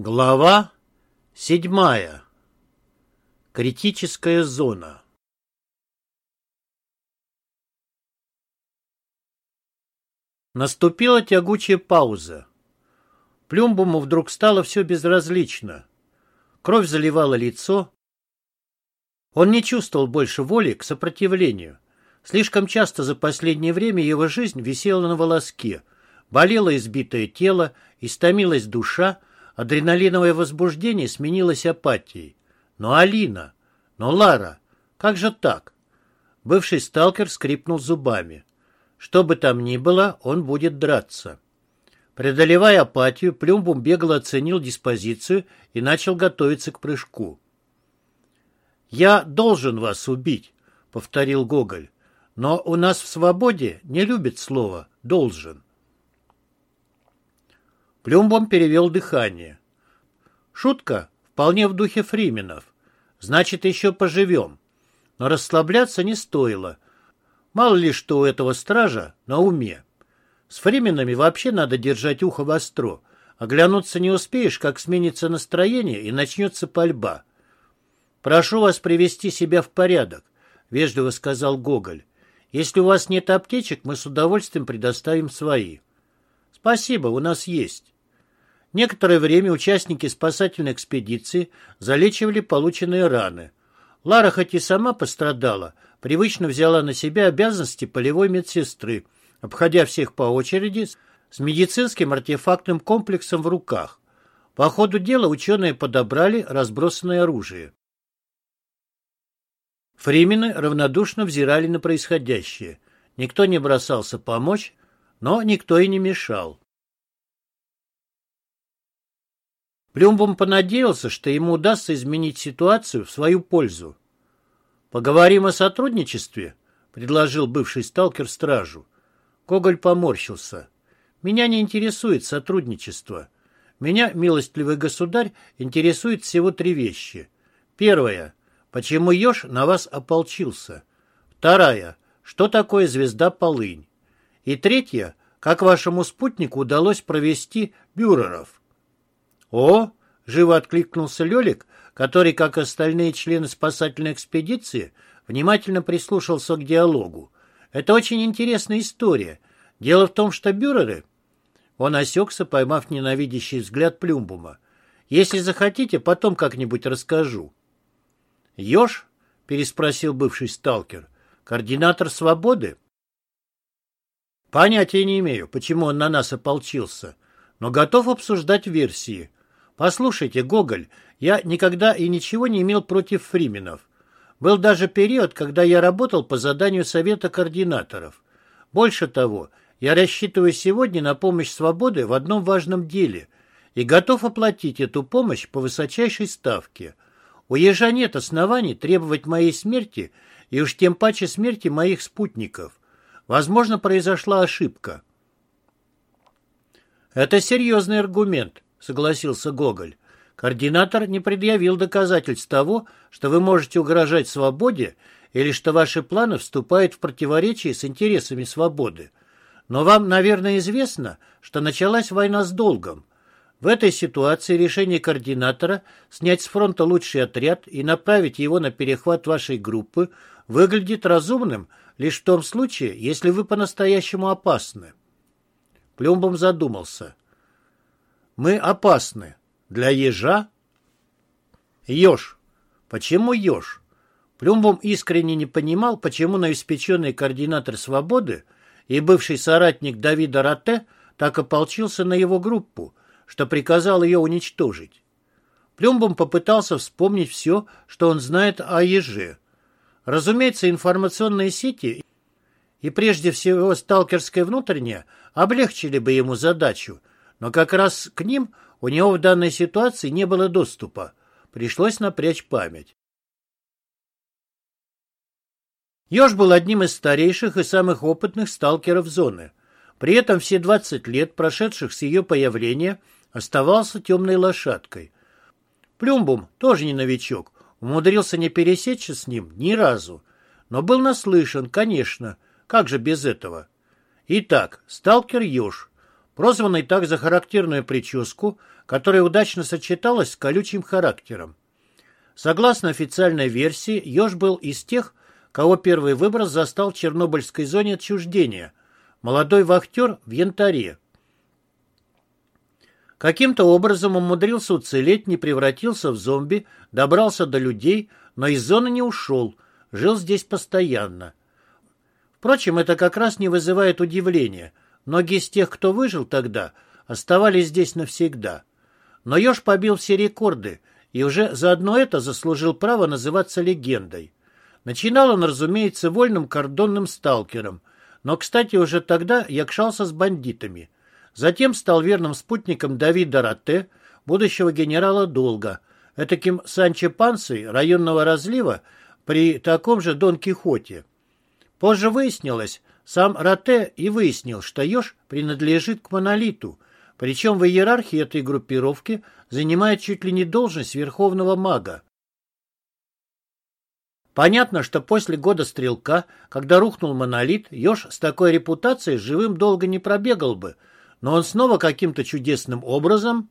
Глава седьмая. Критическая зона. Наступила тягучая пауза. Плюмбуму вдруг стало все безразлично. Кровь заливала лицо. Он не чувствовал больше воли к сопротивлению. Слишком часто за последнее время его жизнь висела на волоске. Болело избитое тело, истомилась душа, Адреналиновое возбуждение сменилось апатией. Но Алина, но Лара, как же так? Бывший сталкер скрипнул зубами. Что бы там ни было, он будет драться. Преодолевая апатию, Плюмбум бегло оценил диспозицию и начал готовиться к прыжку. «Я должен вас убить», — повторил Гоголь. «Но у нас в свободе не любят слово «должен». Плюмбом перевел дыхание. Шутка вполне в духе Фрименов. Значит, еще поживем. Но расслабляться не стоило. Мало ли что у этого стража на уме. С Фрименами вообще надо держать ухо востро. Оглянуться не успеешь, как сменится настроение и начнется пальба. «Прошу вас привести себя в порядок», — вежливо сказал Гоголь. «Если у вас нет аптечек, мы с удовольствием предоставим свои». «Спасибо, у нас есть». Некоторое время участники спасательной экспедиции залечивали полученные раны. Лара хоть и сама пострадала, привычно взяла на себя обязанности полевой медсестры, обходя всех по очереди с медицинским артефактным комплексом в руках. По ходу дела ученые подобрали разбросанное оружие. Фримены равнодушно взирали на происходящее. Никто не бросался помочь, но никто и не мешал. Плюмбом понадеялся, что ему удастся изменить ситуацию в свою пользу. «Поговорим о сотрудничестве», — предложил бывший сталкер стражу. Коголь поморщился. «Меня не интересует сотрудничество. Меня, милостливый государь, интересует всего три вещи. Первая. Почему еж на вас ополчился? Вторая. Что такое звезда Полынь? И третья. Как вашему спутнику удалось провести бюреров? «О!» — живо откликнулся Лелик, который, как остальные члены спасательной экспедиции, внимательно прислушался к диалогу. «Это очень интересная история. Дело в том, что бюреры...» Он осекся, поймав ненавидящий взгляд Плюмбума. «Если захотите, потом как-нибудь расскажу». «Еж?» — переспросил бывший сталкер. «Координатор свободы?» «Понятия не имею, почему он на нас ополчился, но готов обсуждать версии. Послушайте, Гоголь, я никогда и ничего не имел против фрименов. Был даже период, когда я работал по заданию Совета координаторов. Больше того, я рассчитываю сегодня на помощь свободы в одном важном деле и готов оплатить эту помощь по высочайшей ставке. У ежа нет оснований требовать моей смерти и уж тем паче смерти моих спутников. Возможно, произошла ошибка. Это серьезный аргумент, — согласился Гоголь. «Координатор не предъявил доказательств того, что вы можете угрожать свободе или что ваши планы вступают в противоречие с интересами свободы. Но вам, наверное, известно, что началась война с долгом. В этой ситуации решение координатора снять с фронта лучший отряд и направить его на перехват вашей группы выглядит разумным лишь в том случае, если вы по-настоящему опасны. Плюмбом задумался. Мы опасны. Для ежа? Еж. Почему еж? Плюмбом искренне не понимал, почему новоиспеченный координатор «Свободы» и бывший соратник Давида Роте так ополчился на его группу, что приказал ее уничтожить. Плюмбом попытался вспомнить все, что он знает о еже. Разумеется, информационные сети и прежде всего сталкерское внутреннее облегчили бы ему задачу, но как раз к ним у него в данной ситуации не было доступа. Пришлось напрячь память. Ёж был одним из старейших и самых опытных сталкеров зоны. При этом все 20 лет, прошедших с ее появления, оставался темной лошадкой. Плюмбум, тоже не новичок, умудрился не пересечься с ним ни разу, но был наслышан, конечно, как же без этого. Итак, сталкер Ёж, прозванный так за характерную прическу, которая удачно сочеталась с колючим характером. Согласно официальной версии, Ёж был из тех, кого первый выброс застал в Чернобыльской зоне отчуждения. Молодой вахтер в янтаре. Каким-то образом умудрился уцелеть, не превратился в зомби, добрался до людей, но из зоны не ушел, жил здесь постоянно. Впрочем, это как раз не вызывает удивления. Многие из тех, кто выжил тогда, оставались здесь навсегда. Но Ёж побил все рекорды, и уже заодно это заслужил право называться легендой. Начинал он, разумеется, вольным кордонным сталкером, но, кстати, уже тогда якшался с бандитами. Затем стал верным спутником Давида Ратте, будущего генерала Долга, этаким Санчо Пансой районного разлива при таком же Дон Кихоте. Позже выяснилось, сам Рате и выяснил, что Ёж принадлежит к монолиту, причем в иерархии этой группировки занимает чуть ли не должность верховного мага. Понятно, что после года стрелка, когда рухнул монолит, Ёж с такой репутацией живым долго не пробегал бы, но он снова каким-то чудесным образом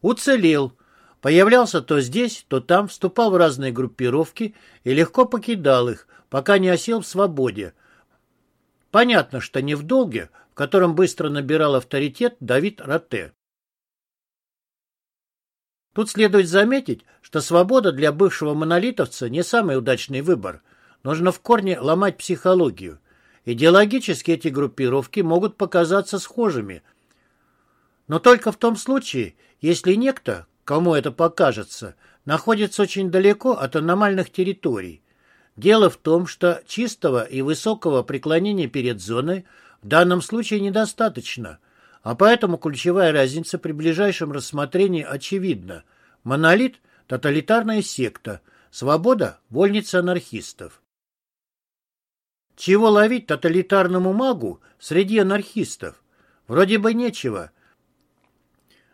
уцелел, появлялся то здесь, то там, вступал в разные группировки и легко покидал их, пока не осел в свободе. Понятно, что не в долге, в котором быстро набирал авторитет Давид Ротте. Тут следует заметить, что свобода для бывшего монолитовца не самый удачный выбор. Нужно в корне ломать психологию. Идеологически эти группировки могут показаться схожими. Но только в том случае, если некто, кому это покажется, находится очень далеко от аномальных территорий. Дело в том, что чистого и высокого преклонения перед зоной в данном случае недостаточно, а поэтому ключевая разница при ближайшем рассмотрении очевидна. Монолит – тоталитарная секта, свобода – вольница анархистов. Чего ловить тоталитарному магу среди анархистов? Вроде бы нечего.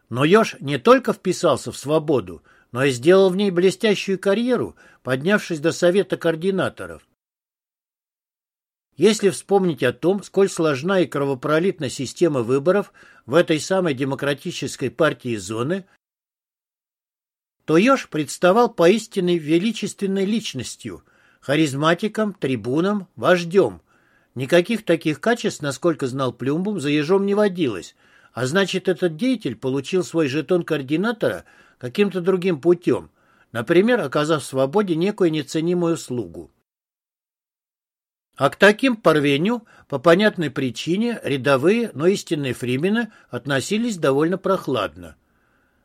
Но Ёж не только вписался в свободу, но и сделал в ней блестящую карьеру, поднявшись до совета координаторов. Если вспомнить о том, сколь сложна и кровопролитна система выборов в этой самой демократической партии зоны, то Ёж представал поистине величественной личностью, харизматиком, трибуном, вождем. Никаких таких качеств, насколько знал Плюмбум, за ежом не водилось, а значит, этот деятель получил свой жетон координатора каким-то другим путем, например, оказав свободе некую неценимую услугу. А к таким порвению, по понятной причине, рядовые, но истинные фримены относились довольно прохладно.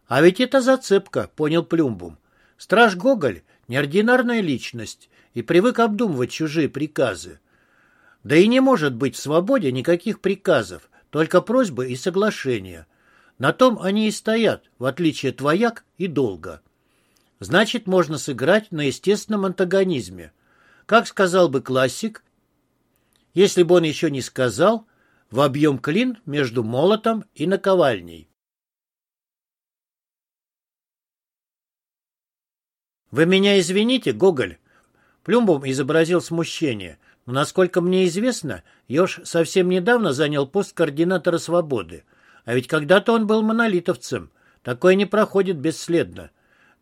А ведь это зацепка, понял Плюмбум. Страж Гоголь – неординарная личность и привык обдумывать чужие приказы. Да и не может быть в свободе никаких приказов, только просьбы и соглашения. На том они и стоят, в отличие от вояк и долга. Значит, можно сыграть на естественном антагонизме. Как сказал бы классик, если бы он еще не сказал, в объем клин между молотом и наковальней. «Вы меня извините, Гоголь?» Плюмбом изобразил смущение, но, насколько мне известно, Ёж совсем недавно занял пост координатора «Свободы». А ведь когда-то он был монолитовцем. Такое не проходит бесследно.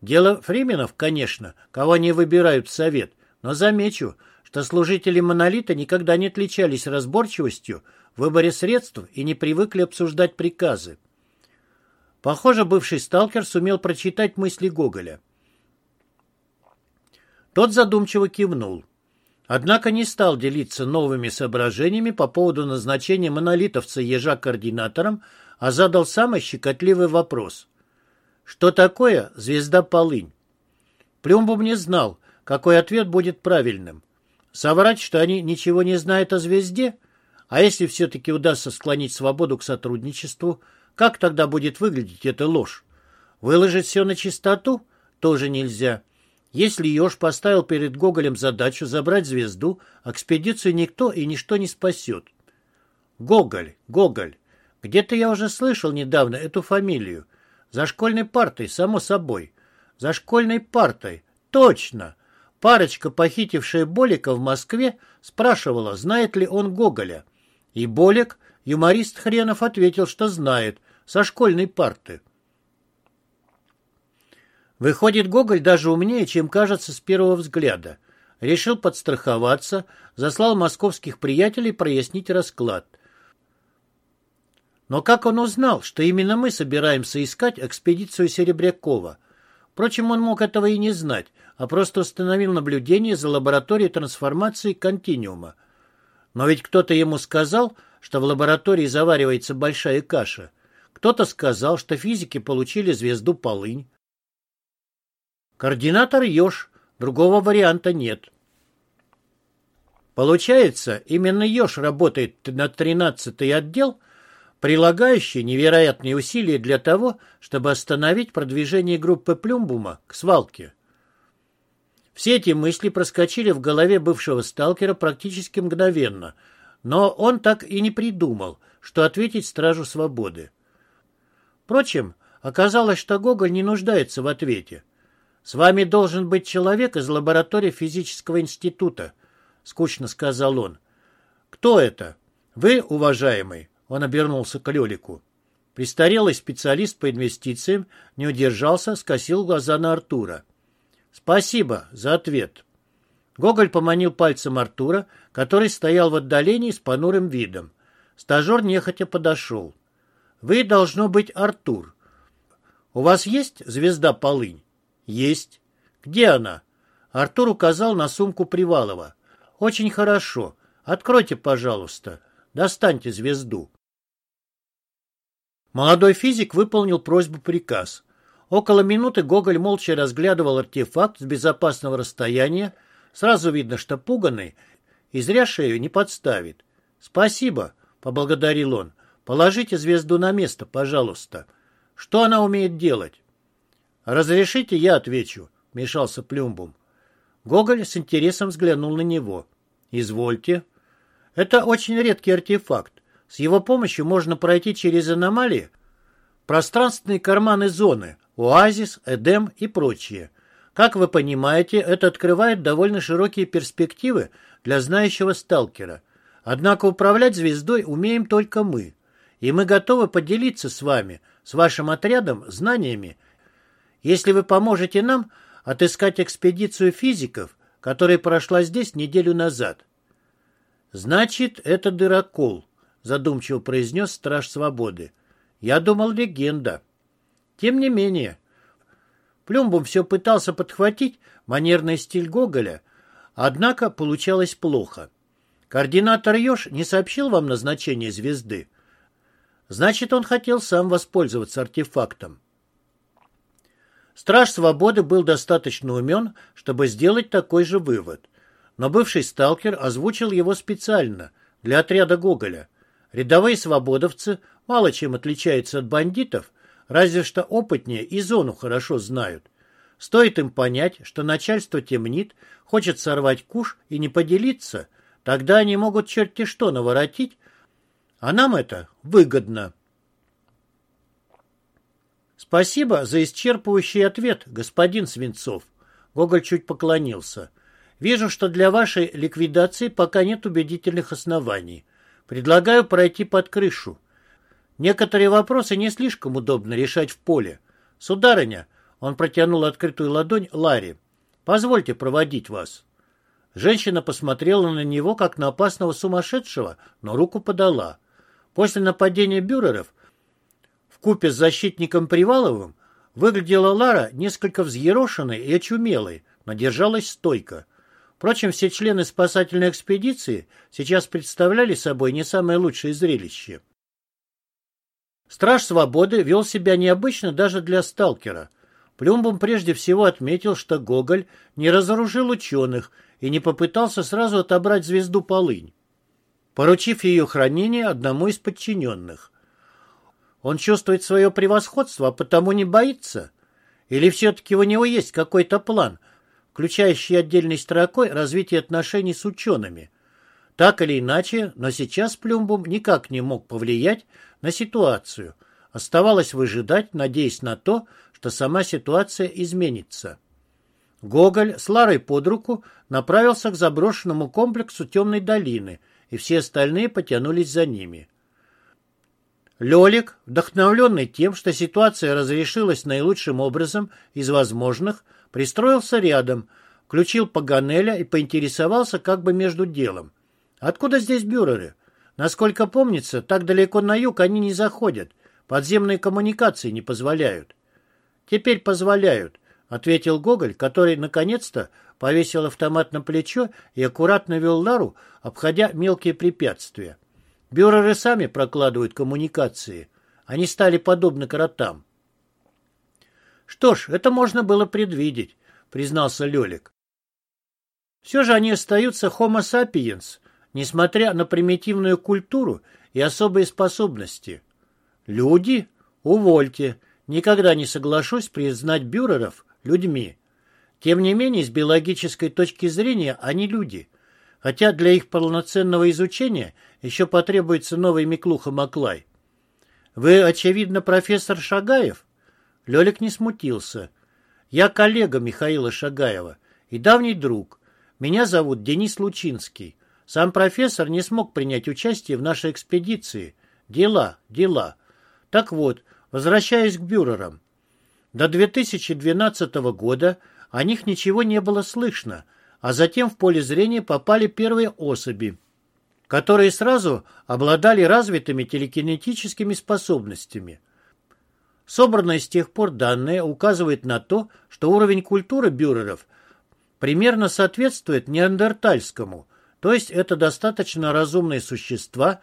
Дело Фрименов, конечно, кого они выбирают в совет, но замечу, что служители монолита никогда не отличались разборчивостью в выборе средств и не привыкли обсуждать приказы. Похоже, бывший сталкер сумел прочитать мысли Гоголя. Тот задумчиво кивнул. Однако не стал делиться новыми соображениями по поводу назначения монолитовца ежа координатором, а задал самый щекотливый вопрос. Что такое звезда Полынь? Плюмбум не знал, какой ответ будет правильным. Соврать, что они ничего не знают о звезде? А если все-таки удастся склонить свободу к сотрудничеству, как тогда будет выглядеть эта ложь? Выложить все на чистоту? Тоже нельзя. Если Ёж поставил перед Гоголем задачу забрать звезду, экспедицию никто и ничто не спасет. Гоголь, Гоголь. Где-то я уже слышал недавно эту фамилию. За школьной партой, само собой. За школьной партой. Точно. Парочка, похитившая Болика в Москве, спрашивала, знает ли он Гоголя. И Болик, юморист Хренов ответил, что знает, со школьной парты. Выходит, Гоголь даже умнее, чем кажется с первого взгляда. Решил подстраховаться, заслал московских приятелей прояснить расклад. Но как он узнал, что именно мы собираемся искать экспедицию Серебрякова? Впрочем, он мог этого и не знать, а просто установил наблюдение за лабораторией трансформации континиума. Но ведь кто-то ему сказал, что в лаборатории заваривается большая каша. Кто-то сказал, что физики получили звезду полынь. Координатор Ёж, другого варианта нет. Получается, именно Ёж работает на 13-й отдел, прилагающий невероятные усилия для того, чтобы остановить продвижение группы Плюмбума к свалке. Все эти мысли проскочили в голове бывшего сталкера практически мгновенно, но он так и не придумал, что ответить Стражу Свободы. Впрочем, оказалось, что Гоголь не нуждается в ответе. «С вами должен быть человек из лаборатории физического института», — скучно сказал он. «Кто это?» «Вы, уважаемый?» — он обернулся к Лелику. Престарелый специалист по инвестициям не удержался, скосил глаза на Артура. «Спасибо за ответ». Гоголь поманил пальцем Артура, который стоял в отдалении с понурым видом. Стажер нехотя подошел. «Вы, должно быть, Артур. У вас есть звезда полынь?» «Есть». «Где она?» Артур указал на сумку Привалова. «Очень хорошо. Откройте, пожалуйста. Достаньте звезду». Молодой физик выполнил просьбу-приказ. Около минуты Гоголь молча разглядывал артефакт с безопасного расстояния. Сразу видно, что пуганный, и зря шею не подставит. «Спасибо», — поблагодарил он. «Положите звезду на место, пожалуйста. Что она умеет делать?» «Разрешите, я отвечу», — мешался Плюмбум. Гоголь с интересом взглянул на него. «Извольте». «Это очень редкий артефакт. С его помощью можно пройти через аномалии, пространственные карманы зоны, оазис, Эдем и прочее. Как вы понимаете, это открывает довольно широкие перспективы для знающего сталкера. Однако управлять звездой умеем только мы. И мы готовы поделиться с вами, с вашим отрядом, знаниями если вы поможете нам отыскать экспедицию физиков, которая прошла здесь неделю назад. Значит, это дырокол, задумчиво произнес Страж Свободы. Я думал, легенда. Тем не менее, Плюмбом все пытался подхватить манерный стиль Гоголя, однако получалось плохо. Координатор Ёж не сообщил вам назначение звезды. Значит, он хотел сам воспользоваться артефактом. Страж Свободы был достаточно умен, чтобы сделать такой же вывод. Но бывший сталкер озвучил его специально, для отряда Гоголя. Рядовые свободовцы мало чем отличаются от бандитов, разве что опытнее и зону хорошо знают. Стоит им понять, что начальство темнит, хочет сорвать куш и не поделиться, тогда они могут черти что наворотить, а нам это выгодно. Спасибо за исчерпывающий ответ, господин Свинцов. Гоголь чуть поклонился. Вижу, что для вашей ликвидации пока нет убедительных оснований. Предлагаю пройти под крышу. Некоторые вопросы не слишком удобно решать в поле. Сударыня, он протянул открытую ладонь Ларе. Позвольте проводить вас. Женщина посмотрела на него, как на опасного сумасшедшего, но руку подала. После нападения бюреров купе с защитником Приваловым выглядела Лара несколько взъерошенной и очумелой, но держалась стойко. Впрочем, все члены спасательной экспедиции сейчас представляли собой не самое лучшее зрелище. Страж Свободы вел себя необычно даже для сталкера. Плюмбом прежде всего отметил, что Гоголь не разоружил ученых и не попытался сразу отобрать звезду полынь, поручив ее хранение одному из подчиненных. Он чувствует свое превосходство, а потому не боится? Или все-таки у него есть какой-то план, включающий отдельной строкой развитие отношений с учеными? Так или иначе, но сейчас Плюмбум никак не мог повлиять на ситуацию. Оставалось выжидать, надеясь на то, что сама ситуация изменится. Гоголь с Ларой под руку направился к заброшенному комплексу темной долины, и все остальные потянулись за ними. Лёлик, вдохновленный тем, что ситуация разрешилась наилучшим образом из возможных, пристроился рядом, включил Паганеля и поинтересовался как бы между делом. «Откуда здесь бюреры? Насколько помнится, так далеко на юг они не заходят. Подземные коммуникации не позволяют». «Теперь позволяют», — ответил Гоголь, который, наконец-то, повесил автомат на плечо и аккуратно вел Лару, обходя мелкие препятствия. Бюреры сами прокладывают коммуникации. Они стали подобны кротам. Что ж, это можно было предвидеть, признался Лёлик. Все же они остаются homo sapiens, несмотря на примитивную культуру и особые способности. Люди? Увольте. Никогда не соглашусь признать бюреров людьми. Тем не менее, с биологической точки зрения они люди – хотя для их полноценного изучения еще потребуется новый Миклуха-Маклай. «Вы, очевидно, профессор Шагаев?» Лёлик не смутился. «Я коллега Михаила Шагаева и давний друг. Меня зовут Денис Лучинский. Сам профессор не смог принять участие в нашей экспедиции. Дела, дела. Так вот, возвращаясь к бюрерам. До 2012 года о них ничего не было слышно – а затем в поле зрения попали первые особи, которые сразу обладали развитыми телекинетическими способностями. Собранные с тех пор данные указывают на то, что уровень культуры бюреров примерно соответствует неандертальскому, то есть это достаточно разумные существа,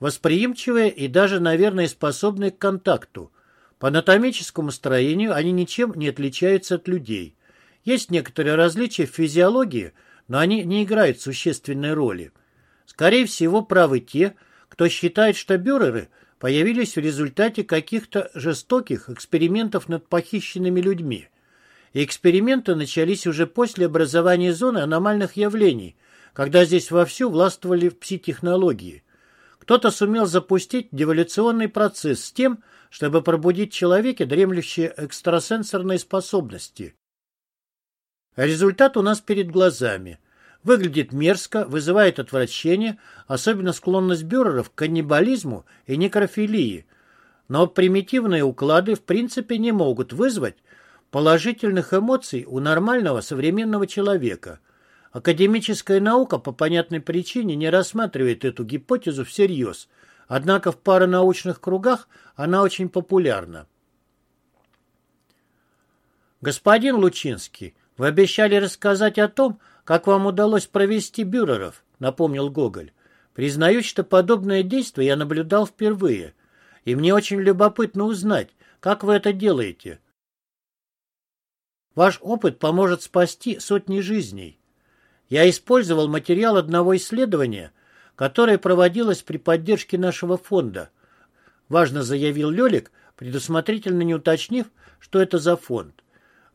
восприимчивые и даже, наверное, способные к контакту. По анатомическому строению они ничем не отличаются от людей. Есть некоторые различия в физиологии, но они не играют существенной роли. Скорее всего, правы те, кто считает, что бюреры появились в результате каких-то жестоких экспериментов над похищенными людьми. И эксперименты начались уже после образования зоны аномальных явлений, когда здесь вовсю властвовали пси-технологии. Кто-то сумел запустить деволюционный процесс с тем, чтобы пробудить в человеке дремлющие экстрасенсорные способности. Результат у нас перед глазами. Выглядит мерзко, вызывает отвращение, особенно склонность бюреров к каннибализму и некрофилии. Но примитивные уклады в принципе не могут вызвать положительных эмоций у нормального современного человека. Академическая наука по понятной причине не рассматривает эту гипотезу всерьез, однако в паранаучных кругах она очень популярна. Господин Лучинский, «Вы обещали рассказать о том, как вам удалось провести бюреров», — напомнил Гоголь. «Признаюсь, что подобное действие я наблюдал впервые, и мне очень любопытно узнать, как вы это делаете. Ваш опыт поможет спасти сотни жизней. Я использовал материал одного исследования, которое проводилось при поддержке нашего фонда. Важно заявил Лелик, предусмотрительно не уточнив, что это за фонд.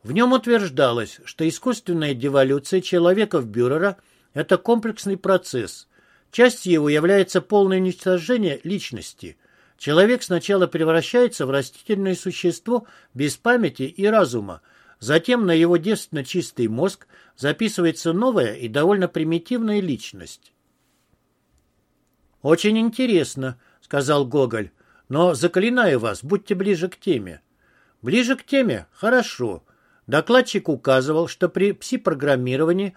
В нем утверждалось, что искусственная деволюция человека в Бюрера – это комплексный процесс. Частью его является полное уничтожение личности. Человек сначала превращается в растительное существо без памяти и разума, затем на его девственно чистый мозг записывается новая и довольно примитивная личность. «Очень интересно», — сказал Гоголь, — «но заклинаю вас, будьте ближе к теме». «Ближе к теме? Хорошо. Докладчик указывал, что при пси-программировании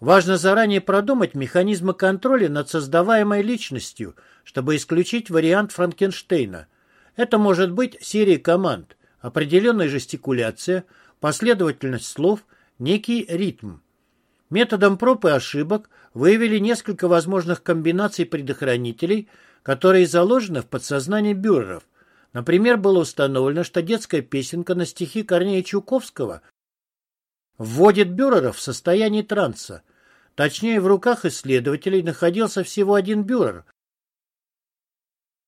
важно заранее продумать механизмы контроля над создаваемой личностью, чтобы исключить вариант Франкенштейна. Это может быть серия команд, определенная жестикуляция, последовательность слов, некий ритм. Методом проб и ошибок выявили несколько возможных комбинаций предохранителей, которые заложены в подсознании бюреров, Например, было установлено, что детская песенка на стихи Корнея Чуковского вводит бюреров в состояние транса. Точнее, в руках исследователей находился всего один бюрер.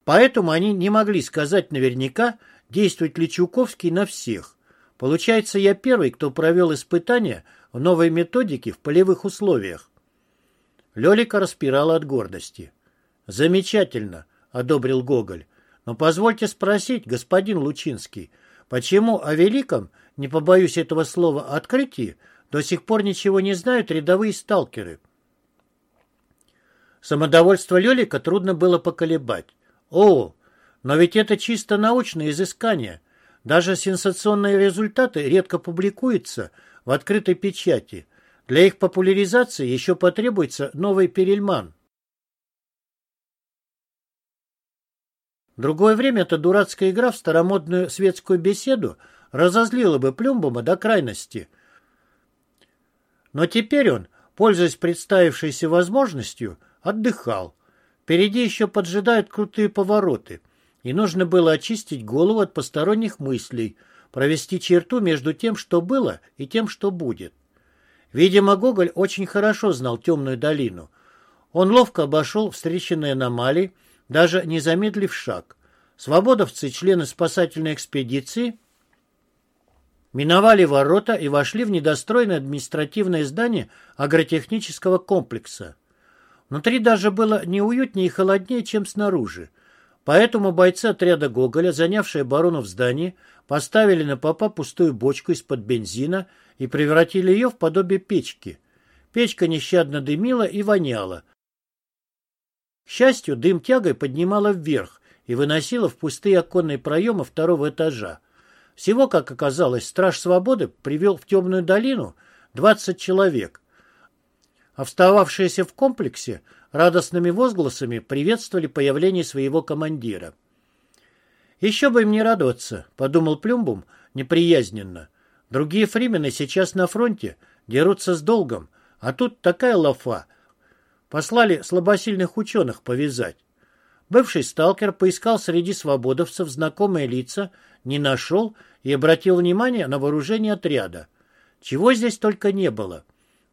Поэтому они не могли сказать наверняка, действует ли Чуковский на всех. Получается, я первый, кто провел испытания в новой методике в полевых условиях. Лелика распирала от гордости. «Замечательно», — одобрил Гоголь. Но позвольте спросить, господин Лучинский, почему о великом, не побоюсь этого слова, открытии до сих пор ничего не знают рядовые сталкеры? Самодовольство Лелика трудно было поколебать. О, Но ведь это чисто научное изыскание. Даже сенсационные результаты редко публикуются в открытой печати. Для их популяризации еще потребуется новый Перельман. Другое время эта дурацкая игра в старомодную светскую беседу разозлила бы Плюмбома до крайности. Но теперь он, пользуясь представившейся возможностью, отдыхал. Впереди еще поджидают крутые повороты, и нужно было очистить голову от посторонних мыслей, провести черту между тем, что было, и тем, что будет. Видимо, Гоголь очень хорошо знал темную долину. Он ловко обошел встреченные аномалии, даже не замедлив шаг. Свободовцы, члены спасательной экспедиции, миновали ворота и вошли в недостроенное административное здание агротехнического комплекса. Внутри даже было не уютнее и холоднее, чем снаружи. Поэтому бойцы отряда Гоголя, занявшие оборону в здании, поставили на попа пустую бочку из-под бензина и превратили ее в подобие печки. Печка нещадно дымила и воняла, к счастью, дым тягой поднимала вверх и выносила в пустые оконные проемы второго этажа. Всего, как оказалось, Страж Свободы привел в темную долину 20 человек, а встававшиеся в комплексе радостными возгласами приветствовали появление своего командира. «Еще бы им не радоваться», — подумал Плюмбум неприязненно. «Другие фримены сейчас на фронте, дерутся с долгом, а тут такая лафа, Послали слабосильных ученых повязать. Бывший сталкер поискал среди свободовцев знакомые лица, не нашел и обратил внимание на вооружение отряда. Чего здесь только не было.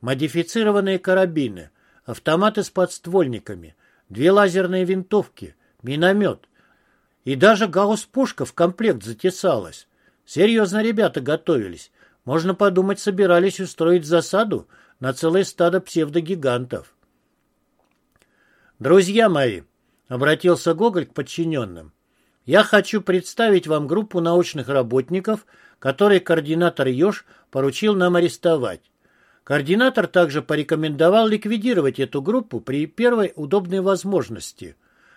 Модифицированные карабины, автоматы с подствольниками, две лазерные винтовки, миномет. И даже гаусс-пушка в комплект затесалась. Серьезно ребята готовились. Можно подумать, собирались устроить засаду на целое стадо псевдогигантов. «Друзья мои», — обратился Гоголь к подчиненным, «я хочу представить вам группу научных работников, которые координатор Ёж поручил нам арестовать. Координатор также порекомендовал ликвидировать эту группу при первой удобной возможности.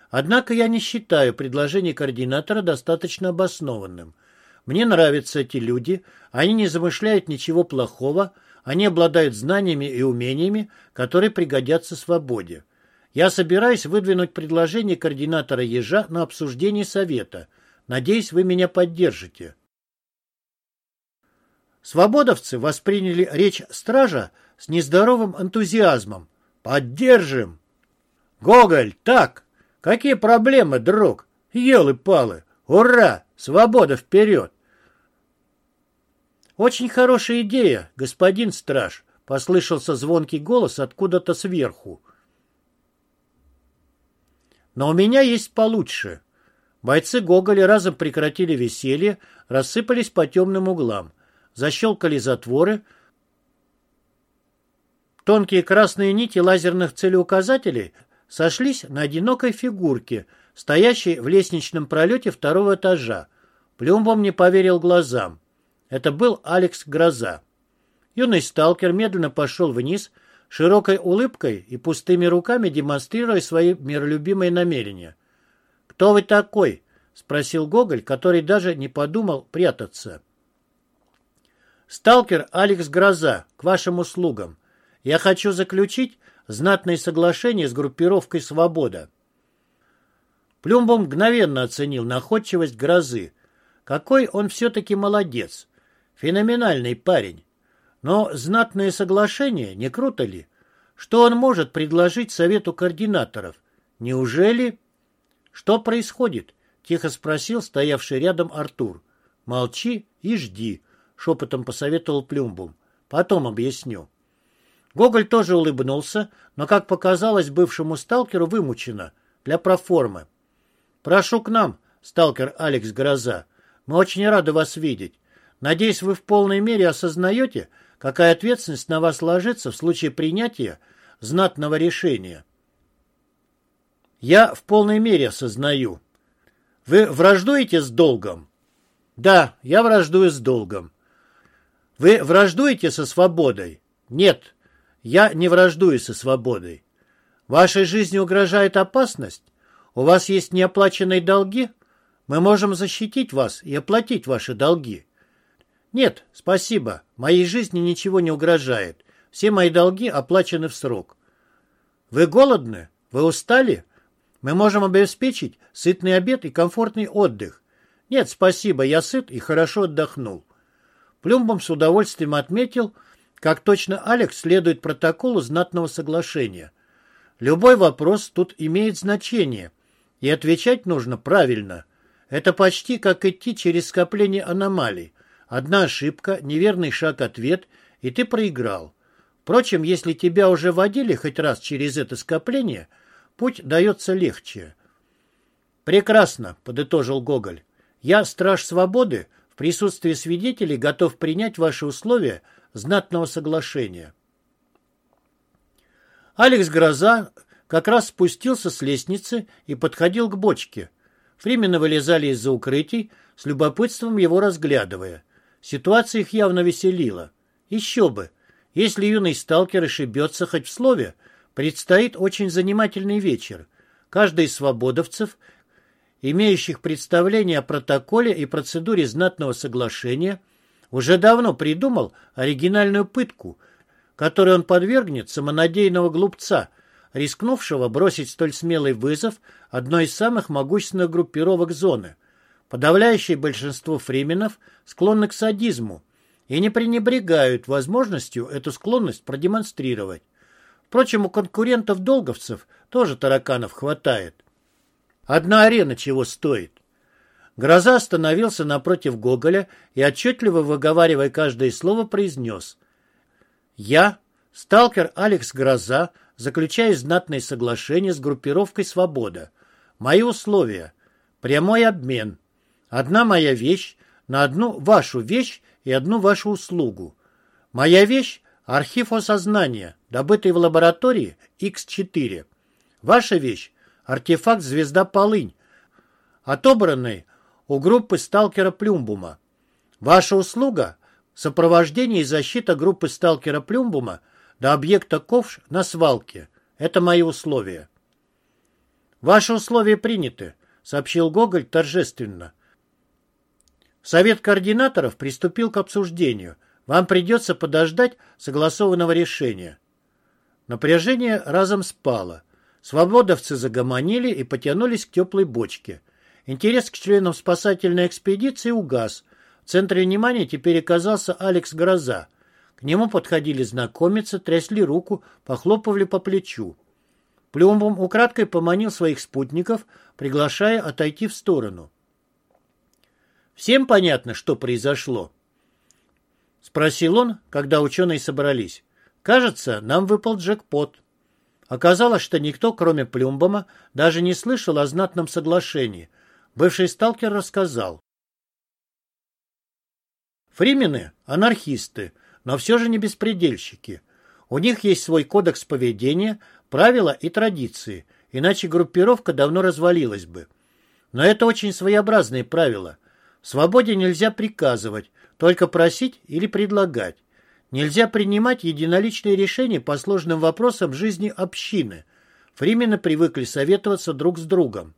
Однако я не считаю предложение координатора достаточно обоснованным. Мне нравятся эти люди, они не замышляют ничего плохого, они обладают знаниями и умениями, которые пригодятся свободе. Я собираюсь выдвинуть предложение координатора Ежа на обсуждение совета. Надеюсь, вы меня поддержите. Свободовцы восприняли речь стража с нездоровым энтузиазмом. Поддержим! Гоголь, так! Какие проблемы, друг? Елы-палы! Ура! Свобода вперед! Очень хорошая идея, господин страж, послышался звонкий голос откуда-то сверху. Но у меня есть получше. Бойцы Гоголя разом прекратили веселье, рассыпались по темным углам. Защелкали затворы. Тонкие красные нити лазерных целеуказателей сошлись на одинокой фигурке, стоящей в лестничном пролете второго этажа. Плюмбом не поверил глазам. Это был Алекс Гроза. Юный сталкер медленно пошел вниз, широкой улыбкой и пустыми руками демонстрируя свои миролюбимые намерения. «Кто вы такой?» — спросил Гоголь, который даже не подумал прятаться. «Сталкер Алекс Гроза, к вашим услугам. Я хочу заключить знатное соглашение с группировкой «Свобода». Плюмбом мгновенно оценил находчивость Грозы. Какой он все-таки молодец. Феноменальный парень. Но знатное соглашение, не круто ли? Что он может предложить совету координаторов? Неужели... Что происходит? Тихо спросил стоявший рядом Артур. Молчи и жди, шепотом посоветовал Плюмбум. Потом объясню. Гоголь тоже улыбнулся, но, как показалось бывшему сталкеру, вымучено, для проформы. «Прошу к нам, сталкер Алекс Гроза. Мы очень рады вас видеть. Надеюсь, вы в полной мере осознаете, какая ответственность на вас ложится в случае принятия знатного решения. Я в полной мере осознаю. Вы враждуете с долгом? Да, я враждую с долгом. Вы враждуете со свободой? Нет, я не враждую со свободой. Вашей жизни угрожает опасность? У вас есть неоплаченные долги? Мы можем защитить вас и оплатить ваши долги. Нет, спасибо. Моей жизни ничего не угрожает. Все мои долги оплачены в срок. Вы голодны? Вы устали? Мы можем обеспечить сытный обед и комфортный отдых. Нет, спасибо, я сыт и хорошо отдохнул. Плюмбом с удовольствием отметил, как точно Алекс следует протоколу знатного соглашения. Любой вопрос тут имеет значение, и отвечать нужно правильно. Это почти как идти через скопление аномалий. Одна ошибка, неверный шаг-ответ, и ты проиграл. Впрочем, если тебя уже водили хоть раз через это скопление, путь дается легче. «Прекрасно», — подытожил Гоголь. «Я, страж свободы, в присутствии свидетелей готов принять ваши условия знатного соглашения». Алекс Гроза как раз спустился с лестницы и подходил к бочке. Фримены вылезали из-за укрытий, с любопытством его разглядывая. Ситуация их явно веселила. Еще бы! Если юный сталкер ошибется хоть в слове, предстоит очень занимательный вечер. Каждый из свободовцев, имеющих представление о протоколе и процедуре знатного соглашения, уже давно придумал оригинальную пытку, которой он подвергнет самонадеянного глупца, рискнувшего бросить столь смелый вызов одной из самых могущественных группировок зоны. Подавляющее большинство фрименов склонны к садизму и не пренебрегают возможностью эту склонность продемонстрировать. Впрочем, у конкурентов-долговцев тоже тараканов хватает. Одна арена чего стоит. Гроза остановился напротив Гоголя и, отчетливо выговаривая каждое слово, произнес «Я, сталкер Алекс Гроза, заключаю знатное соглашение с группировкой «Свобода». Мои условия – прямой обмен – Одна моя вещь на одну вашу вещь и одну вашу услугу. Моя вещь – архив осознания, добытый в лаборатории X4. Ваша вещь – артефакт «Звезда Полынь», отобранный у группы сталкера Плюмбума. Ваша услуга – сопровождение и защита группы сталкера Плюмбума до объекта ковш на свалке. Это мои условия. Ваши условия приняты, сообщил Гоголь торжественно. Совет координаторов приступил к обсуждению. Вам придется подождать согласованного решения. Напряжение разом спало. Свободовцы загомонили и потянулись к теплой бочке. Интерес к членам спасательной экспедиции угас. В центре внимания теперь оказался Алекс Гроза. К нему подходили знакомиться, трясли руку, похлопывали по плечу. Плюмбом украдкой поманил своих спутников, приглашая отойти в сторону. Всем понятно, что произошло? Спросил он, когда ученые собрались. Кажется, нам выпал джекпот. Оказалось, что никто, кроме Плюмбома, даже не слышал о знатном соглашении. Бывший сталкер рассказал. Фримены – анархисты, но все же не беспредельщики. У них есть свой кодекс поведения, правила и традиции, иначе группировка давно развалилась бы. Но это очень своеобразные правила – свободе нельзя приказывать, только просить или предлагать. Нельзя принимать единоличные решения по сложным вопросам жизни общины. Фримены привыкли советоваться друг с другом.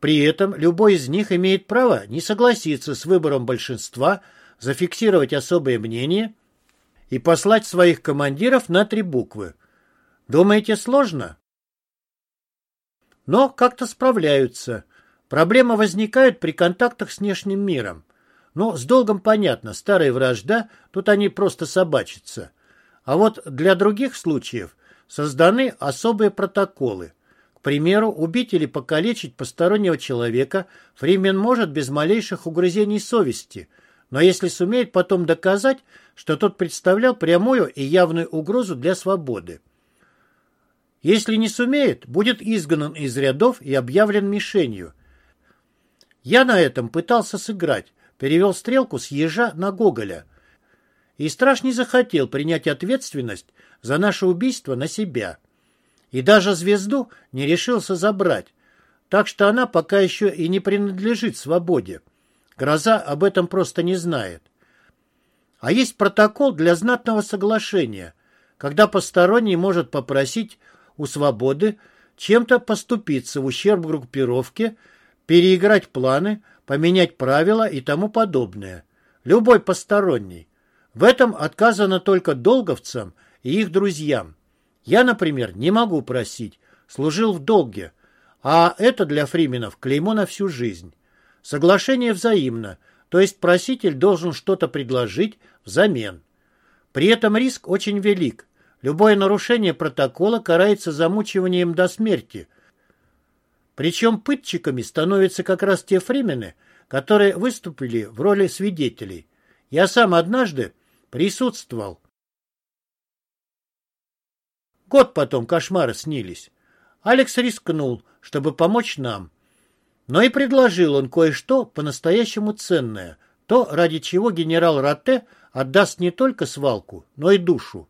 При этом любой из них имеет право не согласиться с выбором большинства, зафиксировать особое мнение и послать своих командиров на три буквы. Думаете, сложно? Но как-то справляются – Проблемы возникают при контактах с внешним миром. Но с долгом понятно, старая вражда, тут они просто собачатся. А вот для других случаев созданы особые протоколы. К примеру, убить или покалечить постороннего человека Фримен может без малейших угрызений совести, но если сумеет потом доказать, что тот представлял прямую и явную угрозу для свободы. Если не сумеет, будет изгнан из рядов и объявлен мишенью, я на этом пытался сыграть, перевел стрелку с ежа на Гоголя. И страж не захотел принять ответственность за наше убийство на себя. И даже звезду не решился забрать, так что она пока еще и не принадлежит свободе. Гроза об этом просто не знает. А есть протокол для знатного соглашения, когда посторонний может попросить у свободы чем-то поступиться в ущерб группировке переиграть планы, поменять правила и тому подобное. Любой посторонний. В этом отказано только долговцам и их друзьям. Я, например, не могу просить, служил в долге, а это для фрименов клеймо на всю жизнь. Соглашение взаимно, то есть проситель должен что-то предложить взамен. При этом риск очень велик. Любое нарушение протокола карается замучиванием до смерти. Причем пытчиками становятся как раз те фримены, которые выступили в роли свидетелей. Я сам однажды присутствовал. Год потом кошмары снились. Алекс рискнул, чтобы помочь нам. Но и предложил он кое-что по-настоящему ценное, то, ради чего генерал Ратте отдаст не только свалку, но и душу.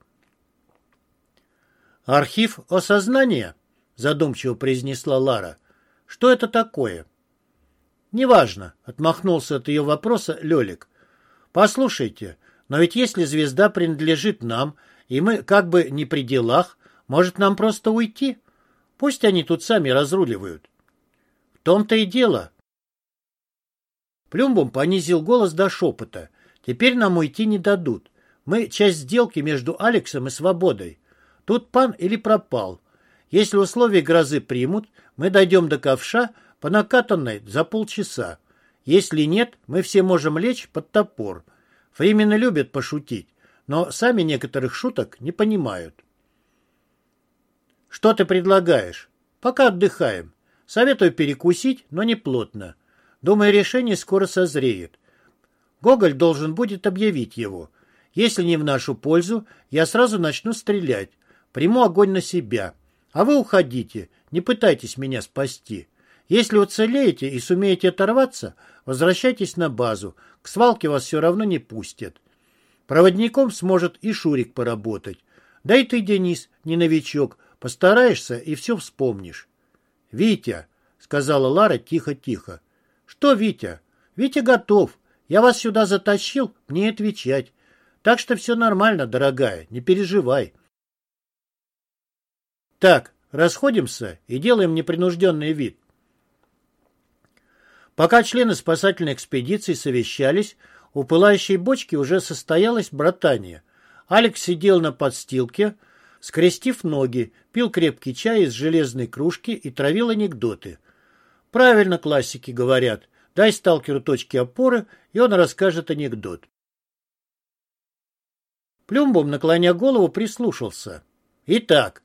«Архив осознания?» — задумчиво произнесла Лара. «Что это такое?» «Неважно», — отмахнулся от ее вопроса Лелик. «Послушайте, но ведь если звезда принадлежит нам, и мы как бы не при делах, может, нам просто уйти? Пусть они тут сами разруливают». «В том-то и дело». Плюмбом понизил голос до шепота. «Теперь нам уйти не дадут. Мы часть сделки между Алексом и Свободой. Тут пан или пропал. Если условия грозы примут, мы дойдем до ковша по накатанной за полчаса. Если нет, мы все можем лечь под топор. Фримены любят пошутить, но сами некоторых шуток не понимают. Что ты предлагаешь? Пока отдыхаем. Советую перекусить, но не плотно. Думаю, решение скоро созреет. Гоголь должен будет объявить его. Если не в нашу пользу, я сразу начну стрелять. Приму огонь на себя. А вы уходите, не пытайтесь меня спасти. Если уцелеете и сумеете оторваться, возвращайтесь на базу. К свалке вас все равно не пустят. Проводником сможет и Шурик поработать. Да и ты, Денис, не новичок, постараешься и все вспомнишь. — Витя, — сказала Лара тихо-тихо. — Что, Витя? Витя готов. Я вас сюда затащил, мне отвечать. Так что все нормально, дорогая, не переживай. Так, расходимся и делаем непринужденный вид. Пока члены спасательной экспедиции совещались, у пылающей бочки уже состоялось братание. Алекс сидел на подстилке, скрестив ноги, пил крепкий чай из железной кружки и травил анекдоты. Правильно классики говорят. Дай сталкеру точки опоры, и он расскажет анекдот. Плюмбом, наклоня голову, прислушался. Итак,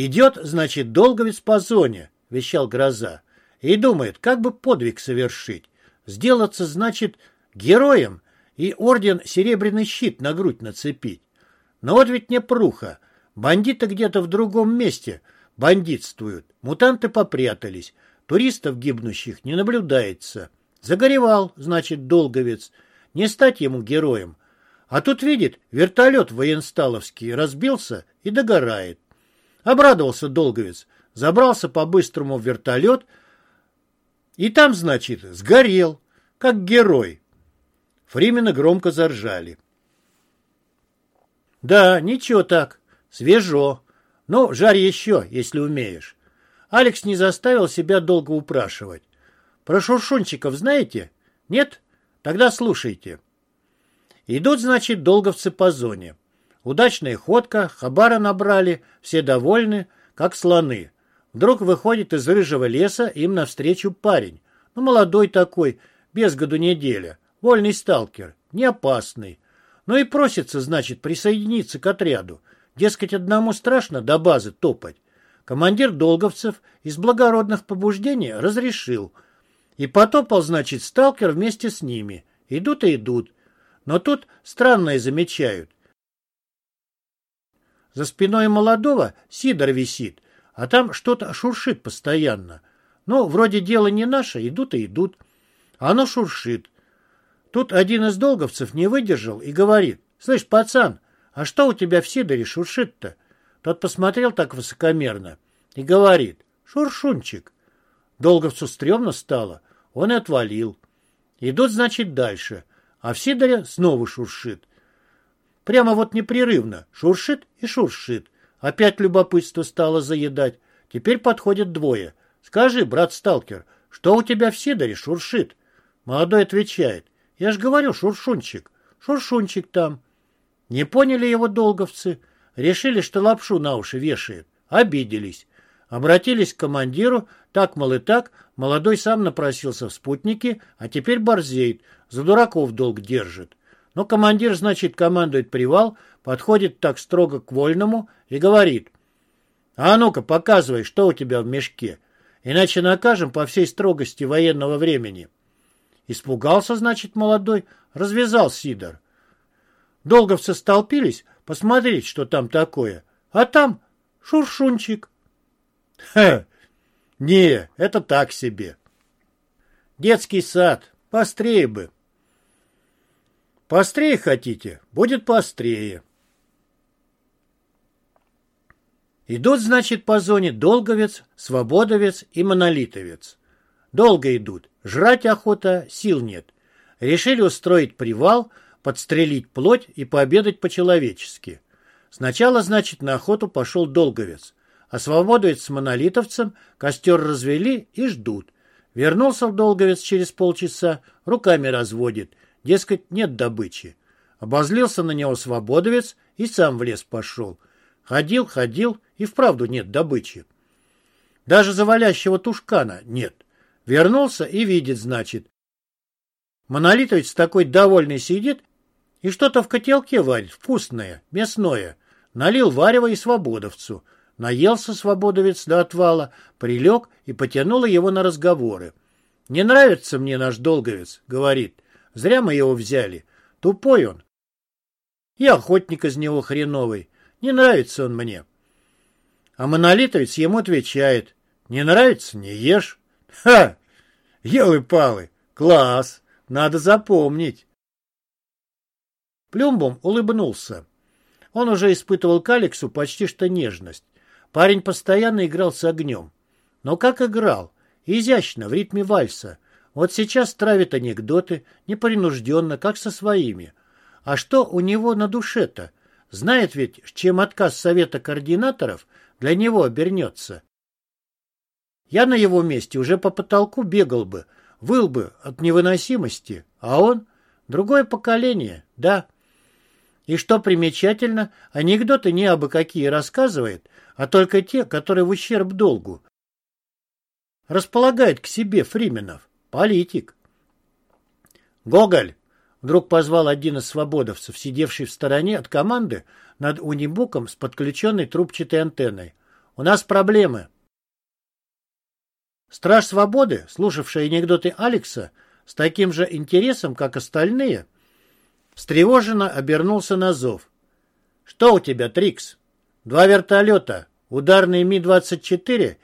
«Идет, значит, долговец по зоне», — вещал Гроза, и думает, как бы подвиг совершить. Сделаться, значит, героем и орден «Серебряный щит» на грудь нацепить. Но вот ведь не пруха. Бандиты где-то в другом месте бандитствуют. Мутанты попрятались. Туристов гибнущих не наблюдается. Загоревал, значит, долговец. Не стать ему героем. А тут видит, вертолет военсталовский разбился и догорает. Обрадовался Долговец, забрался по-быстрому в вертолет и там, значит, сгорел, как герой. Фримены громко заржали. Да, ничего так, свежо. Ну, жарь еще, если умеешь. Алекс не заставил себя долго упрашивать. Про шуршунчиков знаете? Нет? Тогда слушайте. Идут, значит, долговцы по зоне. Удачная ходка, хабара набрали, все довольны, как слоны. Вдруг выходит из рыжего леса им навстречу парень. Ну, молодой такой, без году неделя, вольный сталкер, не опасный. Ну и просится, значит, присоединиться к отряду. Дескать, одному страшно до базы топать. Командир Долговцев из благородных побуждений разрешил. И потопал, значит, сталкер вместе с ними. Идут и идут. Но тут странное замечают. За спиной молодого Сидор висит, а там что-то шуршит постоянно. Ну, вроде дело не наше, идут и идут. А оно шуршит. Тут один из долговцев не выдержал и говорит, «Слышь, пацан, а что у тебя в Сидоре шуршит-то?» Тот посмотрел так высокомерно и говорит, «Шуршунчик». Долговцу стрёмно стало, он и отвалил. Идут, значит, дальше, а в Сидоре снова шуршит. Прямо вот непрерывно. Шуршит и шуршит. Опять любопытство стало заедать. Теперь подходят двое. Скажи, брат-сталкер, Что у тебя в Сидоре шуршит? Молодой отвечает. Я ж говорю, шуршунчик. Шуршунчик там. Не поняли его долговцы. Решили, что лапшу на уши вешает. Обиделись. Обратились к командиру, так, мол, и так, молодой сам напросился в спутники, а теперь борзеет, за дураков долг держит. Но командир, значит, командует привал, подходит так строго к вольному и говорит, «А ну-ка, показывай, что у тебя в мешке, иначе накажем по всей строгости военного времени». Испугался, значит, молодой, развязал Сидор. Долговцы столпились посмотреть, что там такое, а там шуршунчик. Ха! Не, это так себе. Детский сад. Пострее бы. Пострее хотите? Будет пострее. Идут, значит, по зоне долговец, свободовец и монолитовец. Долго идут. Жрать охота, сил нет. Решили устроить привал, подстрелить плоть и пообедать по-человечески. Сначала, значит, на охоту пошел долговец а свободовец с монолитовцем костер развели и ждут. Вернулся долговец через полчаса, руками разводит, дескать, нет добычи. Обозлился на него свободовец и сам в лес пошел. Ходил, ходил, и вправду нет добычи. Даже завалящего тушкана нет. Вернулся и видит, значит. Монолитовец такой довольный сидит и что-то в котелке варит, вкусное, мясное. Налил варево и свободовцу — Наелся свободовец до отвала, прилег и потянуло его на разговоры. «Не нравится мне наш долговец», — говорит. «Зря мы его взяли. Тупой он. И охотник из него хреновый. Не нравится он мне». А монолитовец ему отвечает. «Не нравится? Не ешь». «Ха! Елы-палы! Класс! Надо запомнить!» Плюмбом улыбнулся. Он уже испытывал к Алексу почти что нежность. Парень постоянно играл с огнем. Но как играл? Изящно, в ритме вальса. Вот сейчас травит анекдоты, непринужденно, как со своими. А что у него на душе-то? Знает ведь, чем отказ совета координаторов для него обернется. Я на его месте уже по потолку бегал бы, выл бы от невыносимости, а он — другое поколение, да. И что примечательно, анекдоты не абы какие рассказывает, а только те, которые в ущерб долгу. Располагает к себе Фрименов, политик. «Гоголь!» — вдруг позвал один из свободовцев, сидевший в стороне от команды над унибуком с подключенной трубчатой антенной. «У нас проблемы». Страж свободы, слушавший анекдоты Алекса, с таким же интересом, как остальные, встревоженно обернулся на зов. «Что у тебя, Трикс?» Два вертолета, ударный Ми-24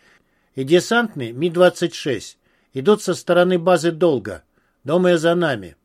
и десантный Ми-26, идут со стороны базы долго. Думаю, за нами.